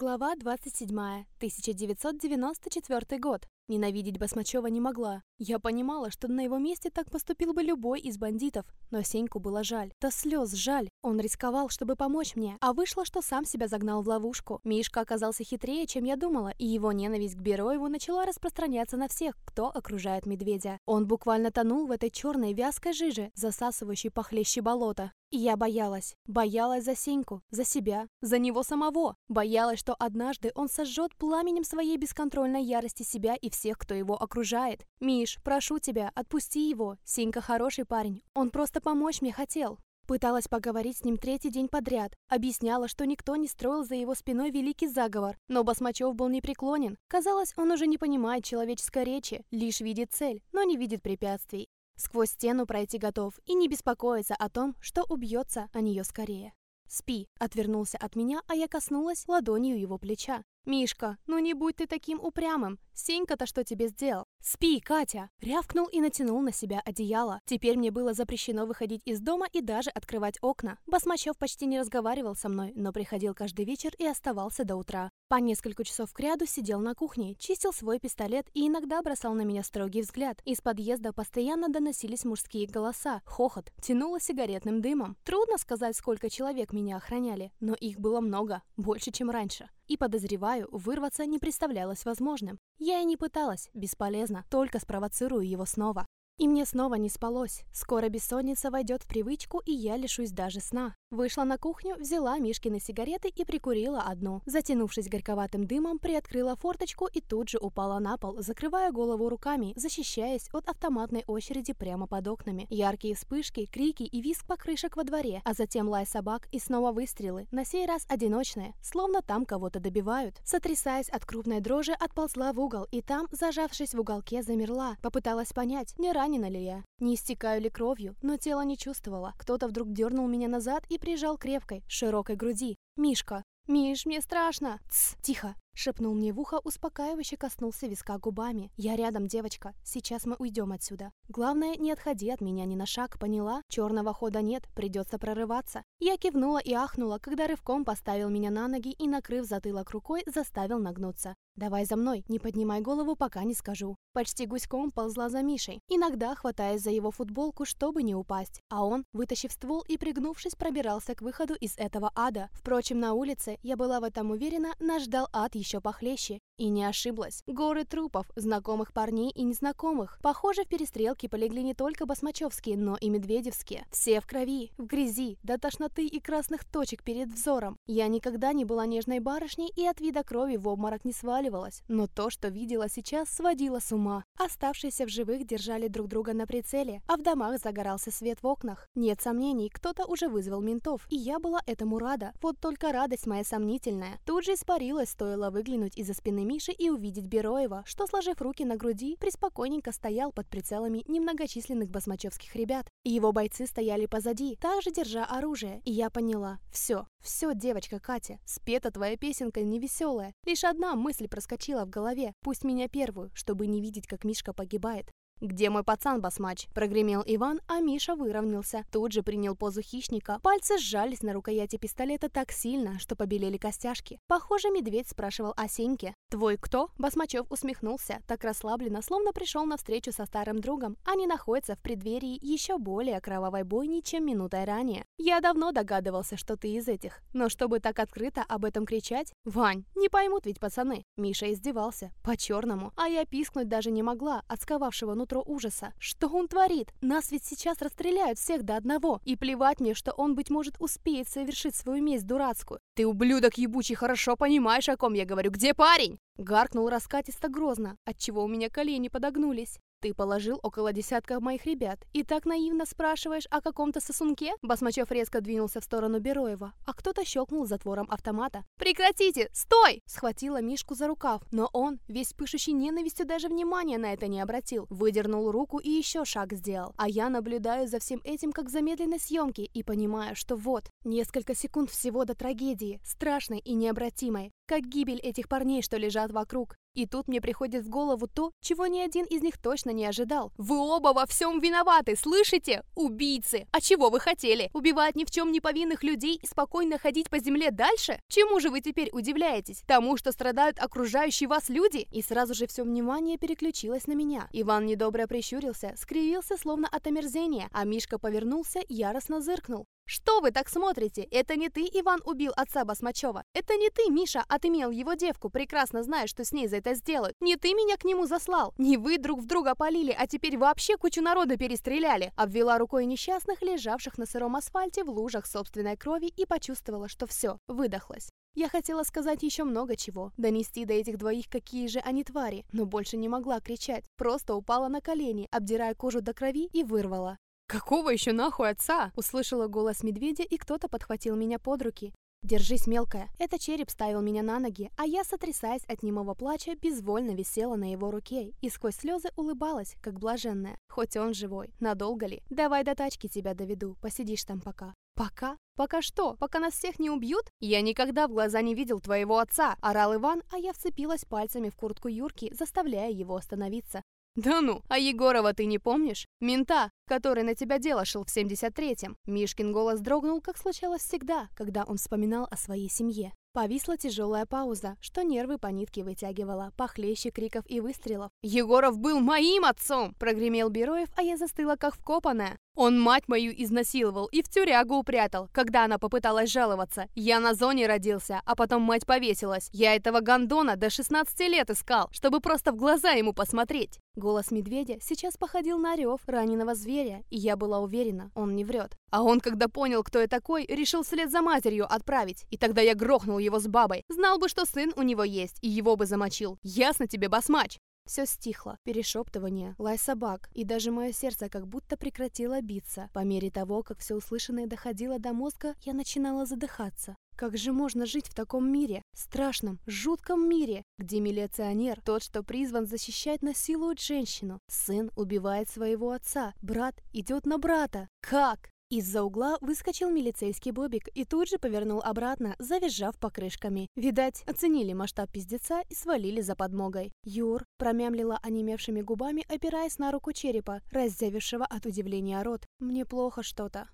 Глава 27. 1994 год. Ненавидеть Басмачева не могла. Я понимала, что на его месте так поступил бы любой из бандитов, но Сеньку было жаль. До слез жаль. Он рисковал, чтобы помочь мне, а вышло, что сам себя загнал в ловушку. Мишка оказался хитрее, чем я думала, и его ненависть к Бероеву начала распространяться на всех, кто окружает медведя. Он буквально тонул в этой черной вязкой жиже, засасывающей похлеще болота. Я боялась. Боялась за Сеньку, за себя, за него самого. Боялась, что однажды он сожжет пламенем своей бесконтрольной ярости себя и всех, кто его окружает. «Миш, прошу тебя, отпусти его. Сенька хороший парень. Он просто помочь мне хотел». Пыталась поговорить с ним третий день подряд. Объясняла, что никто не строил за его спиной великий заговор. Но Басмачев был непреклонен. Казалось, он уже не понимает человеческой речи, лишь видит цель, но не видит препятствий. Сквозь стену пройти готов и не беспокоиться о том, что убьется о нее скорее. «Спи», — отвернулся от меня, а я коснулась ладонью его плеча. «Мишка, ну не будь ты таким упрямым. Сенька-то что тебе сделал?» «Спи, Катя!» Рявкнул и натянул на себя одеяло. Теперь мне было запрещено выходить из дома и даже открывать окна. Басмачев почти не разговаривал со мной, но приходил каждый вечер и оставался до утра. По несколько часов кряду сидел на кухне, чистил свой пистолет и иногда бросал на меня строгий взгляд. Из подъезда постоянно доносились мужские голоса, хохот, тянуло сигаретным дымом. Трудно сказать, сколько человек меня охраняли, но их было много, больше, чем раньше и, подозреваю, вырваться не представлялось возможным. Я и не пыталась, бесполезно, только спровоцирую его снова. И мне снова не спалось. Скоро бессонница войдет в привычку, и я лишусь даже сна. Вышла на кухню, взяла Мишкины сигареты и прикурила одну. Затянувшись горьковатым дымом, приоткрыла форточку и тут же упала на пол, закрывая голову руками, защищаясь от автоматной очереди прямо под окнами. Яркие вспышки, крики и визг покрышек во дворе, а затем лай собак и снова выстрелы, на сей раз одиночные, словно там кого-то добивают. Сотрясаясь от крупной дрожи, отползла в угол, и там, зажавшись в уголке, замерла. Попыталась понять, не ранена ли я, не истекаю ли кровью, но тело не чувствовало. Кто-то вдруг дернул меня назад и прижал крепкой, широкой груди. «Мишка! Миш, мне страшно!» «Тсс, тихо!» Шепнул мне в ухо, успокаивающе коснулся виска губами. «Я рядом, девочка. Сейчас мы уйдем отсюда. Главное, не отходи от меня ни на шаг, поняла? Черного хода нет, придется прорываться». Я кивнула и ахнула, когда рывком поставил меня на ноги и, накрыв затылок рукой, заставил нагнуться. «Давай за мной, не поднимай голову, пока не скажу». Почти гуськом ползла за Мишей, иногда хватаясь за его футболку, чтобы не упасть. А он, вытащив ствол и пригнувшись, пробирался к выходу из этого ада. Впрочем, на улице, я была в этом уверена, нас ждал ад еще похлеще. И не ошиблась. Горы трупов, знакомых парней и незнакомых. Похоже, в перестрелке полегли не только басмачевские, но и медведевские. Все в крови, в грязи, до тошноты и красных точек перед взором. Я никогда не была нежной барышней и от вида крови в обморок не сваливалась. Но то, что видела сейчас, сводило с ума. Оставшиеся в живых держали друг друга на прицеле, а в домах загорался свет в окнах. Нет сомнений, кто-то уже вызвал ментов, и я была этому рада. Вот только радость моя сомнительная. Тут же испарилась, стоило выглянуть из-за спины Миши и увидеть Бероева, что, сложив руки на груди, приспокойненько стоял под прицелами немногочисленных басмачевских ребят. Его бойцы стояли позади, также держа оружие. И я поняла, все, все, девочка Катя, спета твоя песенка невеселая. Лишь одна мысль проскочила в голове, пусть меня первую, чтобы не видеть, как Мишка погибает. «Где мой пацан, басмач?» – прогремел Иван, а Миша выровнялся. Тут же принял позу хищника. Пальцы сжались на рукояти пистолета так сильно, что побелели костяшки. Похоже, медведь спрашивал о Сеньке. «Твой кто?» – Басмачев усмехнулся, так расслабленно, словно пришел на встречу со старым другом. Они находятся в преддверии еще более кровавой бойни, чем минутой ранее. «Я давно догадывался, что ты из этих. Но чтобы так открыто об этом кричать... Вань, не поймут ведь пацаны!» Миша издевался. По-черному. А я пискнуть даже не могла от сковавшего внутрь нутро ужаса. Что он творит? Нас ведь сейчас расстреляют всех до одного. И плевать мне, что он, быть может, успеет совершить свою месть дурацкую. Ты, ублюдок ебучий, хорошо понимаешь, о ком я говорю. Где парень? Гаркнул раскатисто грозно, отчего у меня колени подогнулись. Ты положил около десятка моих ребят и так наивно спрашиваешь о каком-то сосунке? Басмачев резко двинулся в сторону Бероева, а кто-то щелкнул затвором автомата. «Прекратите! Стой!» Схватила Мишку за рукав, но он, весь пышущий ненавистью, даже внимания на это не обратил. Выдернул руку и еще шаг сделал. А я наблюдаю за всем этим как в замедленной съемке и понимаю, что вот, несколько секунд всего до трагедии, страшной и необратимой. Как гибель этих парней, что лежат вокруг. И тут мне приходит в голову то, чего ни один из них точно не ожидал. Вы оба во всем виноваты, слышите? Убийцы! А чего вы хотели? Убивать ни в чем не повинных людей и спокойно ходить по земле дальше? Чему же вы теперь удивляетесь? Тому, что страдают окружающие вас люди? И сразу же все внимание переключилось на меня. Иван недобро прищурился, скривился словно от омерзения, а Мишка повернулся, яростно зыркнул. «Что вы так смотрите? Это не ты, Иван, убил отца Басмачева. Это не ты, Миша, отымел его девку, прекрасно зная, что с ней за это сделают. Не ты меня к нему заслал. Не вы друг в друга полили, а теперь вообще кучу народа перестреляли». Обвела рукой несчастных, лежавших на сыром асфальте в лужах собственной крови и почувствовала, что все, выдохлась. Я хотела сказать еще много чего, донести до этих двоих, какие же они твари, но больше не могла кричать. Просто упала на колени, обдирая кожу до крови и вырвала. «Какого еще нахуй отца?» Услышала голос медведя, и кто-то подхватил меня под руки. «Держись, мелкая!» Это череп ставил меня на ноги, а я, сотрясаясь от немого плача, безвольно висела на его руке и сквозь слезы улыбалась, как блаженная. Хоть он живой. Надолго ли? Давай до тачки тебя доведу, посидишь там пока. «Пока? Пока что? Пока нас всех не убьют? Я никогда в глаза не видел твоего отца!» – орал Иван, а я вцепилась пальцами в куртку Юрки, заставляя его остановиться. «Да ну, а Егорова ты не помнишь? Мента, который на тебя дело шел в 73-м». Мишкин голос дрогнул, как случалось всегда, когда он вспоминал о своей семье. Повисла тяжелая пауза, что нервы по нитке вытягивала, похлеще криков и выстрелов. «Егоров был моим отцом!» – прогремел Бероев, а я застыла как вкопанная. Он мать мою изнасиловал и в тюрягу упрятал, когда она попыталась жаловаться. Я на зоне родился, а потом мать повесилась. Я этого гондона до 16 лет искал, чтобы просто в глаза ему посмотреть. Голос медведя сейчас походил на рев раненого зверя, и я была уверена, он не врет. А он, когда понял, кто я такой, решил вслед за матерью отправить. И тогда я грохнул его с бабой. Знал бы, что сын у него есть, и его бы замочил. Ясно тебе, басмач? Все стихло, перешептывание, лай собак, и даже мое сердце как будто прекратило биться. По мере того, как все услышанное доходило до мозга, я начинала задыхаться. Как же можно жить в таком мире, страшном, жутком мире, где милиционер, тот, что призван защищать, насилует женщину, сын убивает своего отца, брат идет на брата? Как? Из-за угла выскочил милицейский бобик и тут же повернул обратно, завизжав покрышками. Видать, оценили масштаб пиздеца и свалили за подмогой. «Юр», — промямлила онемевшими губами, опираясь на руку черепа, раззявившего от удивления рот. «Мне плохо что-то».